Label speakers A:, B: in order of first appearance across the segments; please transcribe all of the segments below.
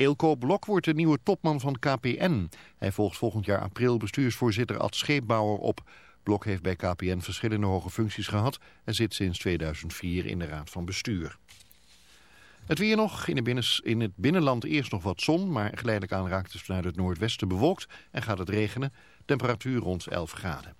A: Eelco Blok wordt de nieuwe topman van KPN. Hij volgt volgend jaar april bestuursvoorzitter Ad Scheepbouwer op. Blok heeft bij KPN verschillende hoge functies gehad en zit sinds 2004 in de raad van bestuur. Het weer nog. In, de in het binnenland eerst nog wat zon, maar geleidelijk aan raakt het vanuit het noordwesten bewolkt en gaat het regenen. Temperatuur rond 11 graden.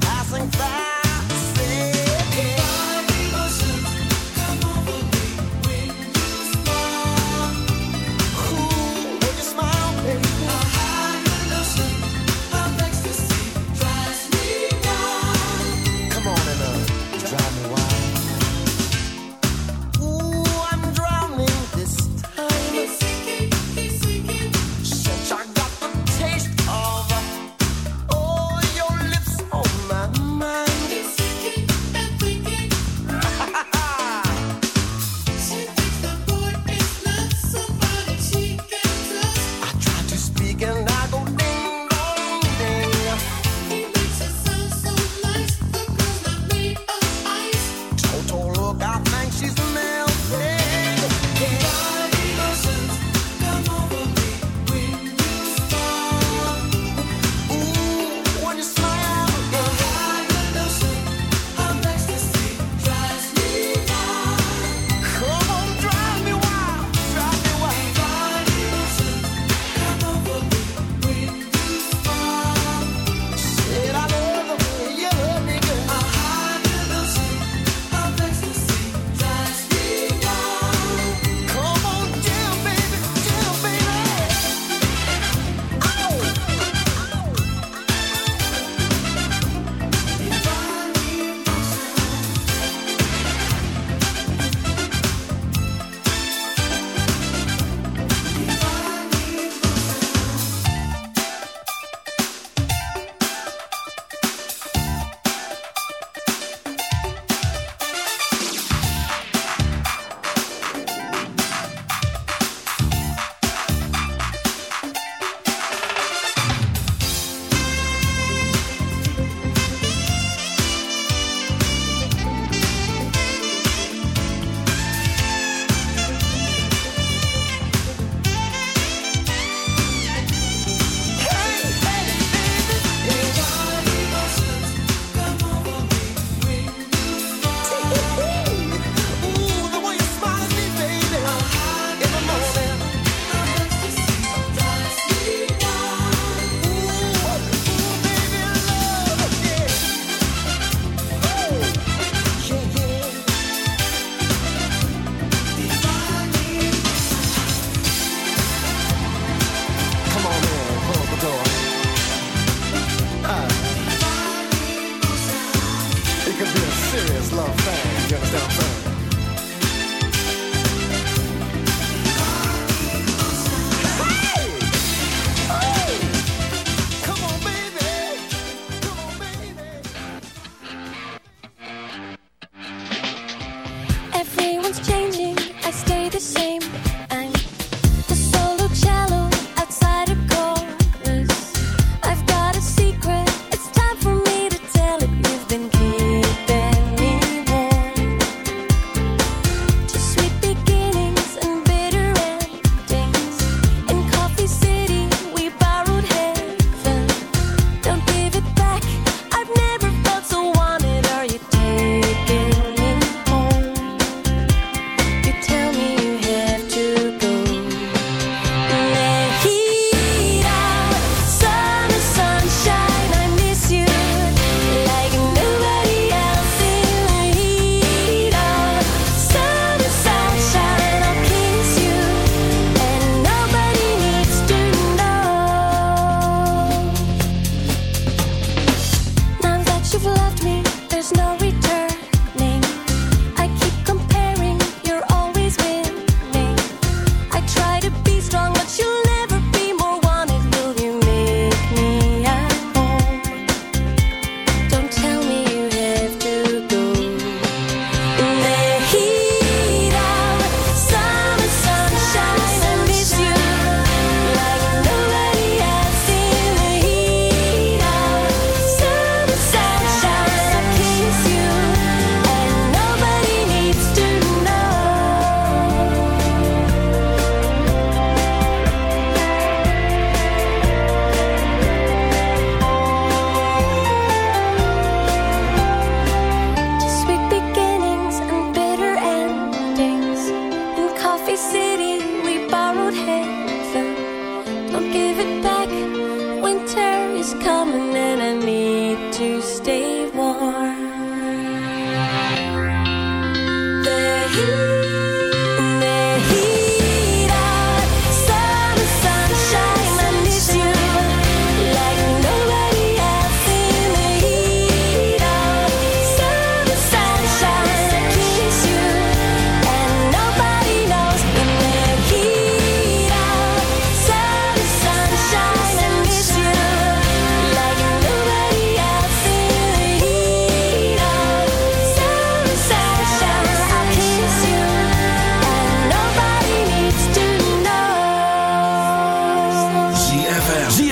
B: passing fast.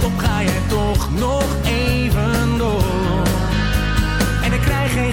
C: stop, ga je
D: toch nog even door. En ik krijg geen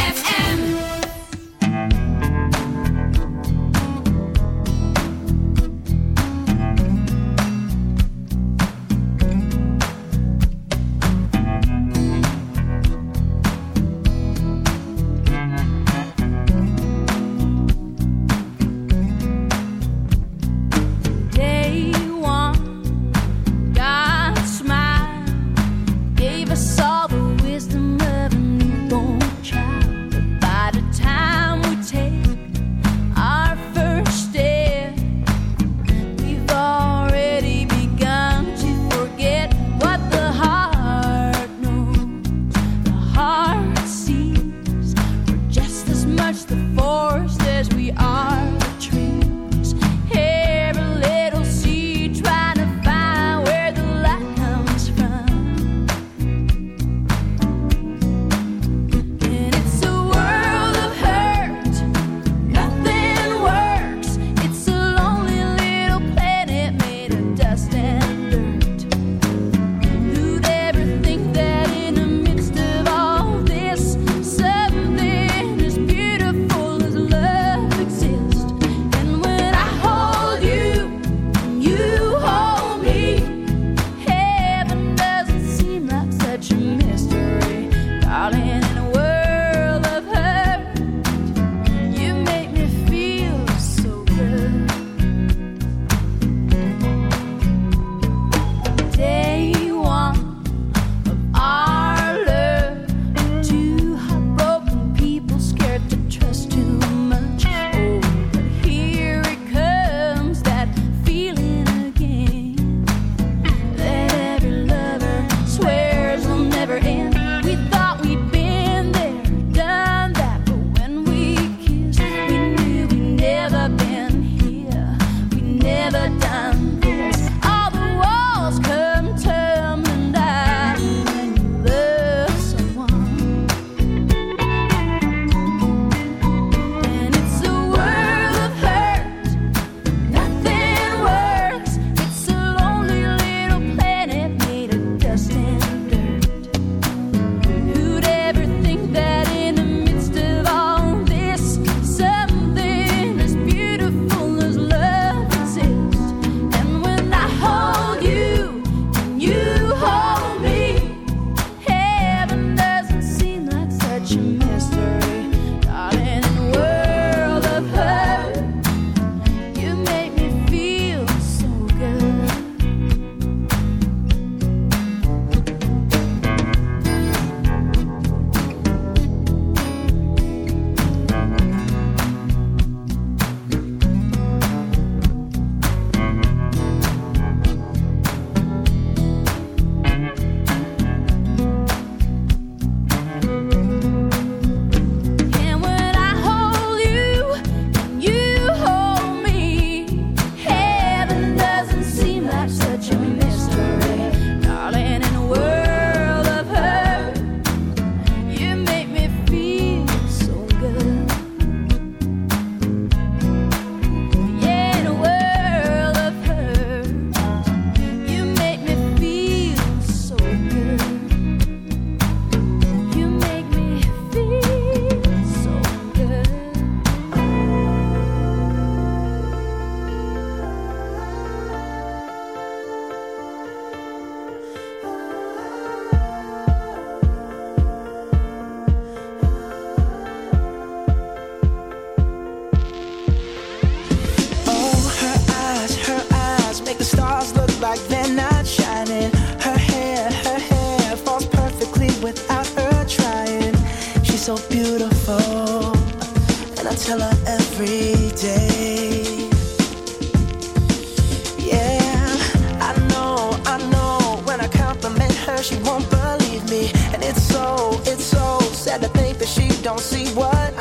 E: never saw the so beautiful, and
F: I tell her every day. Yeah, I know, I know. When I compliment
E: her, she won't believe me, and it's so, it's so
F: sad
E: to
F: think that
E: she don't see what.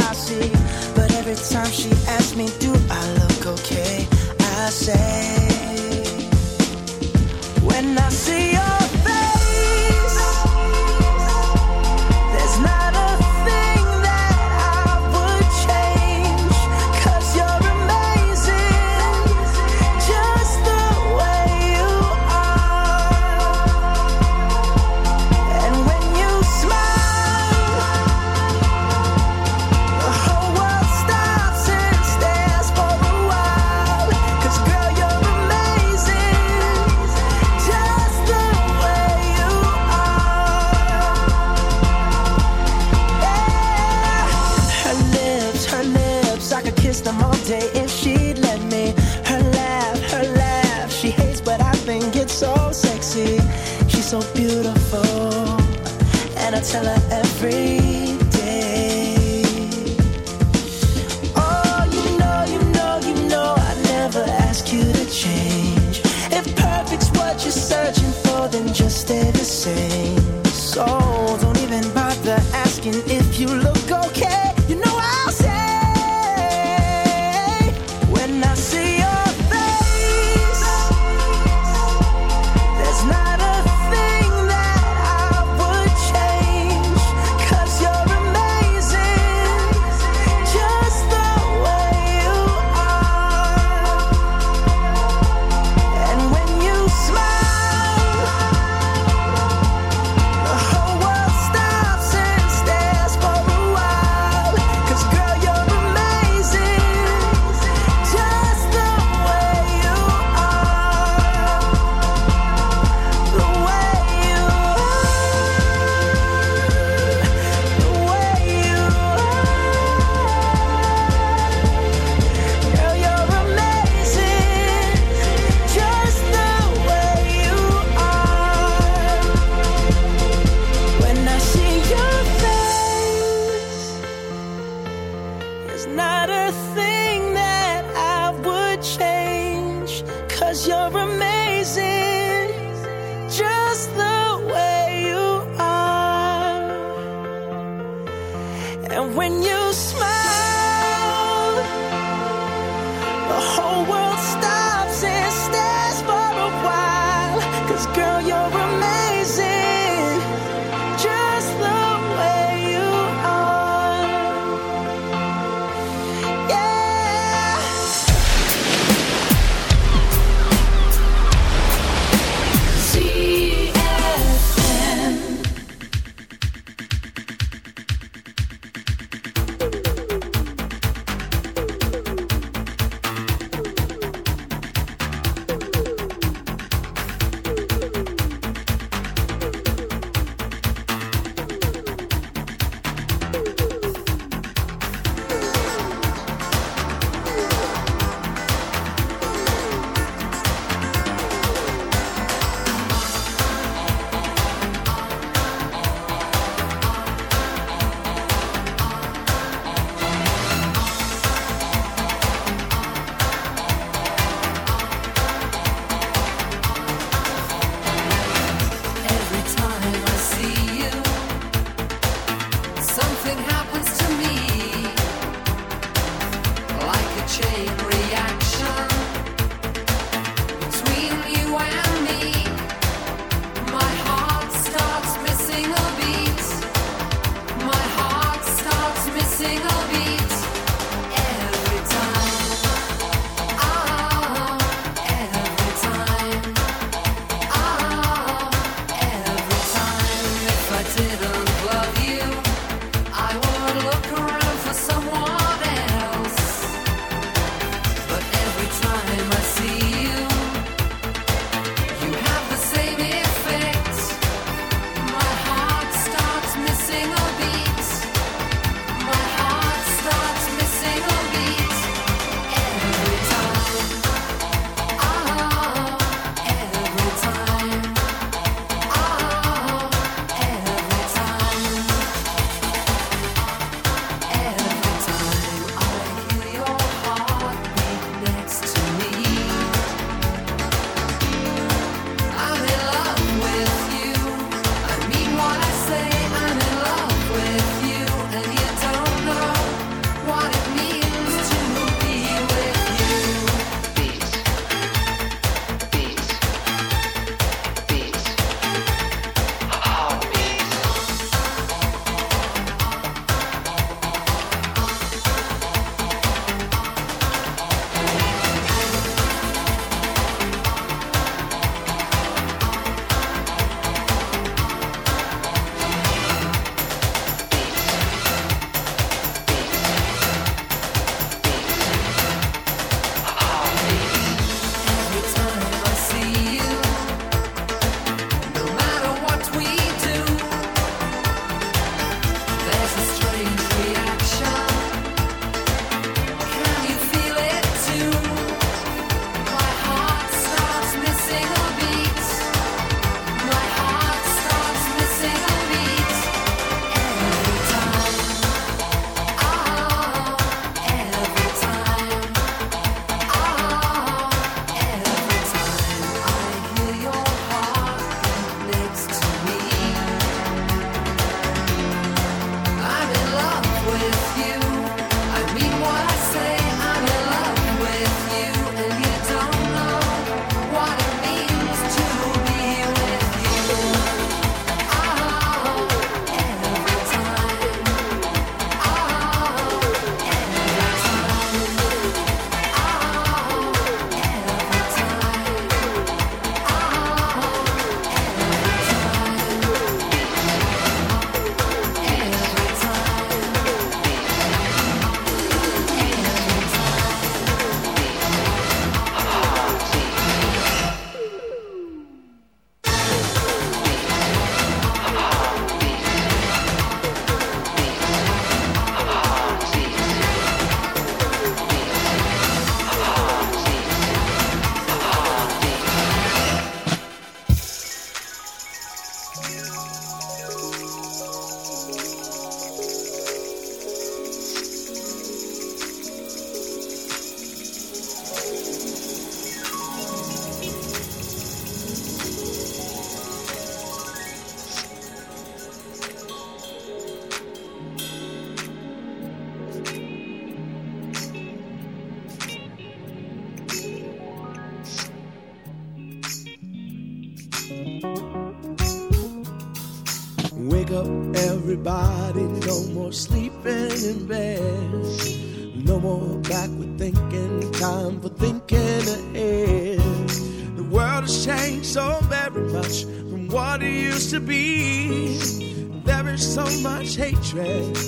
E: tread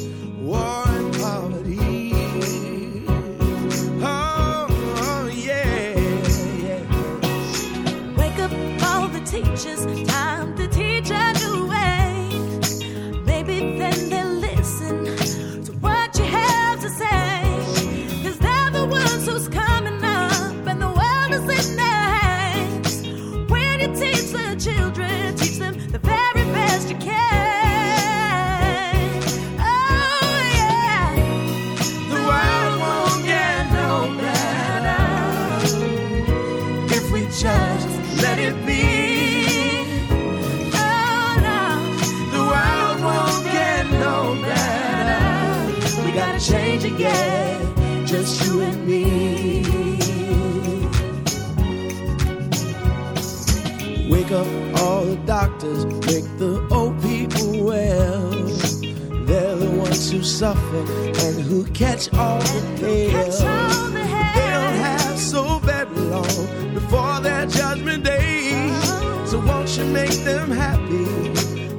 E: should make them happy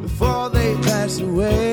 E: before they pass away.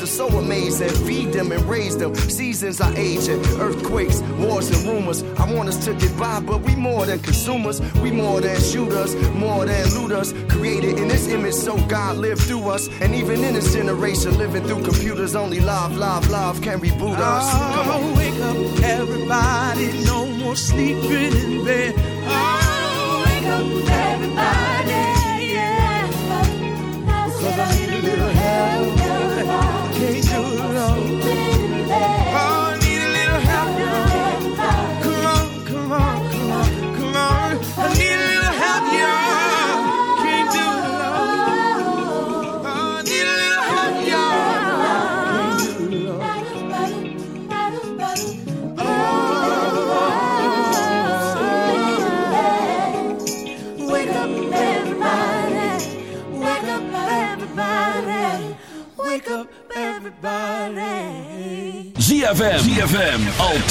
G: Are so amazing. Feed them and raise them. Seasons are aging. Earthquakes, wars, and rumors. I want us to get by, but we more than consumers. We more than shooters, more than looters. Created in His image, so God lived through us. And even in this generation, living through computers, only live, live, live can reboot us. Come on.
E: Oh, wake up, everybody. No more sleeping in bed. Oh,
F: wake up, everybody.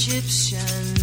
H: Egyptian.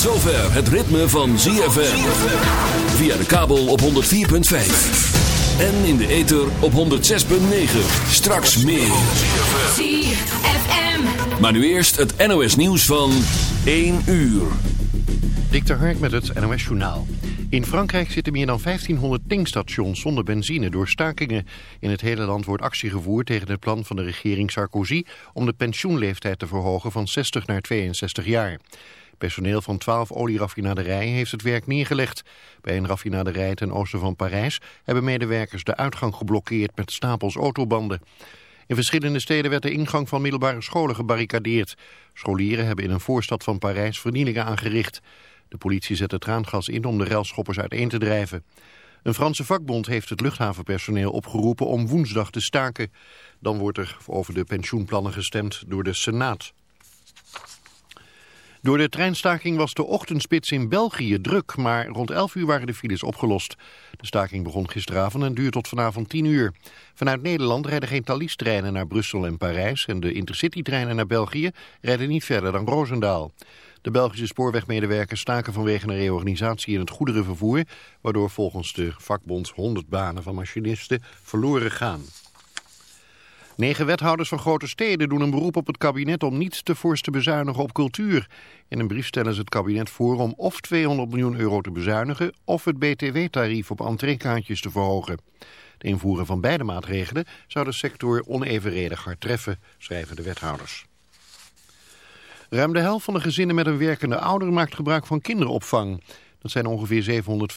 D: Zover het ritme van ZFM. Via de kabel op 104.5. En in de ether op 106.9. Straks meer.
H: ZFM.
D: Maar nu eerst het NOS nieuws van 1 uur.
A: Dik de Hark met het NOS Journaal. In Frankrijk zitten meer dan 1500 tankstations zonder benzine door stakingen. In het hele land wordt actie gevoerd tegen het plan van de regering Sarkozy... om de pensioenleeftijd te verhogen van 60 naar 62 jaar. Personeel van 12 olieraffinaderijen heeft het werk neergelegd. Bij een raffinaderij ten oosten van Parijs hebben medewerkers de uitgang geblokkeerd met stapels autobanden. In verschillende steden werd de ingang van middelbare scholen gebarricadeerd. Scholieren hebben in een voorstad van Parijs vernielingen aangericht. De politie zette traangas in om de relschoppers uiteen te drijven. Een Franse vakbond heeft het luchthavenpersoneel opgeroepen om woensdag te staken. Dan wordt er over de pensioenplannen gestemd door de Senaat. Door de treinstaking was de ochtendspits in België druk, maar rond 11 uur waren de files opgelost. De staking begon gisteravond en duurt tot vanavond 10 uur. Vanuit Nederland rijden geen Thalys-treinen naar Brussel en Parijs en de Intercity-treinen naar België rijden niet verder dan Roosendaal. De Belgische spoorwegmedewerkers staken vanwege een reorganisatie in het goederenvervoer, waardoor volgens de vakbond 100 banen van machinisten verloren gaan. Negen wethouders van grote steden doen een beroep op het kabinet om niet te fors te bezuinigen op cultuur. In een brief stellen ze het kabinet voor om of 200 miljoen euro te bezuinigen of het btw-tarief op entreekaartjes te verhogen. De invoeren van beide maatregelen zou de sector onevenredig hard treffen, schrijven de wethouders. Ruim de helft van de gezinnen met een werkende ouder maakt gebruik van kinderopvang. Dat zijn ongeveer 700